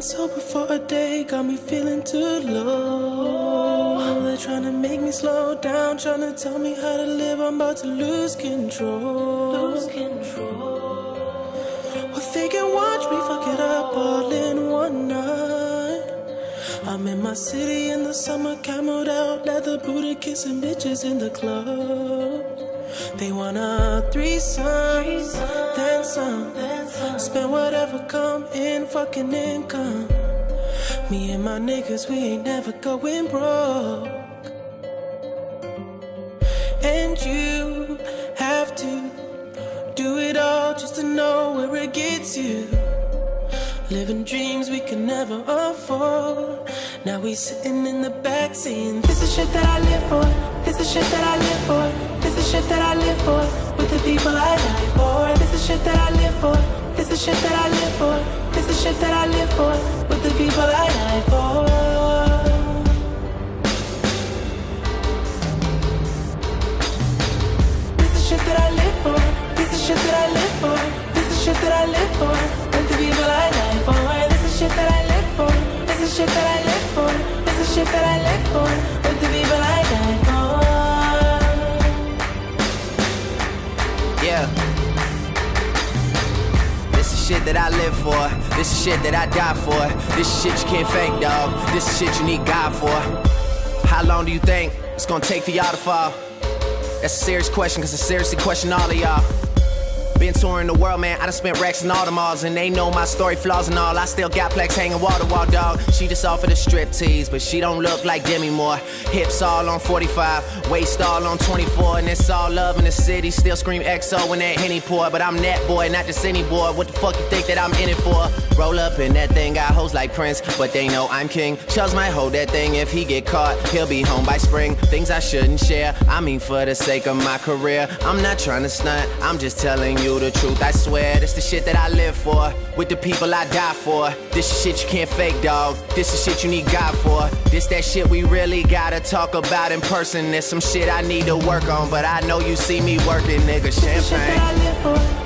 sober for a day, got me feeling too low. They're trying to make me slow down, trying to tell me how to live. I'm about to lose control. Lose control. Well, they can watch me I'm in my city in the summer, camoed out, leather booted, kissing bitches in the club. They want a threesome, then some. Spend whatever come in, fucking income. Me and my niggas, we ain't never going broke. And you have to do it all just to know where it gets you. Living dreams we can never afford. Now we sitting in the back This is shit that I live for. This is shit that I live for. This is shit that I live for. With the people I die for. This is shit that I live for. This is shit that I live for. This is shit that I live for. With the people I die for. This is shit that I live for. This is shit that I live for. This is shit that I live for. The people I die for. This is shit that I live for. This is shit that I live for. This is shit that I live for. With the people I die for. Yeah. This is shit that I live for. This is shit that I die for. This is shit you can't fake, dog. This is shit you need God for. How long do you think it's gonna take for y'all to fall? That's a serious question, cause I seriously question all of y'all. Been touring the world, man. I done spent racks in all the malls, and they know my story, flaws and all. I still got plex hanging wall to wall, dog. She just offered a strip tease, but she don't look like Demi Moore. Hips all on 45, waist all on 24, and it's all love in the city. Still scream XO when that Henny pour, but I'm that boy, not just any boy. What the fuck you think that I'm in it for? Roll up in that thing, got hoes like Prince, but they know I'm king. Chubbs might hold that thing if he get caught. He'll be home by spring. Things I shouldn't share. I mean, for the sake of my career, I'm not trying to stunt. I'm just telling you the truth. I swear, this the shit that I live for. With the people I die for. This is shit you can't fake, dog. This is shit you need God for. This that shit we really gotta talk about in person. There's some shit I need to work on, but I know you see me working, nigga. This is shit that Champagne.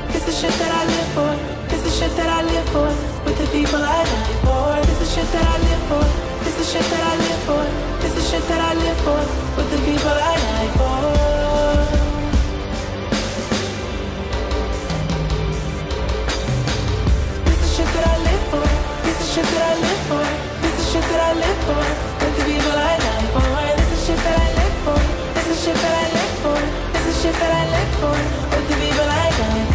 for, with the people I die.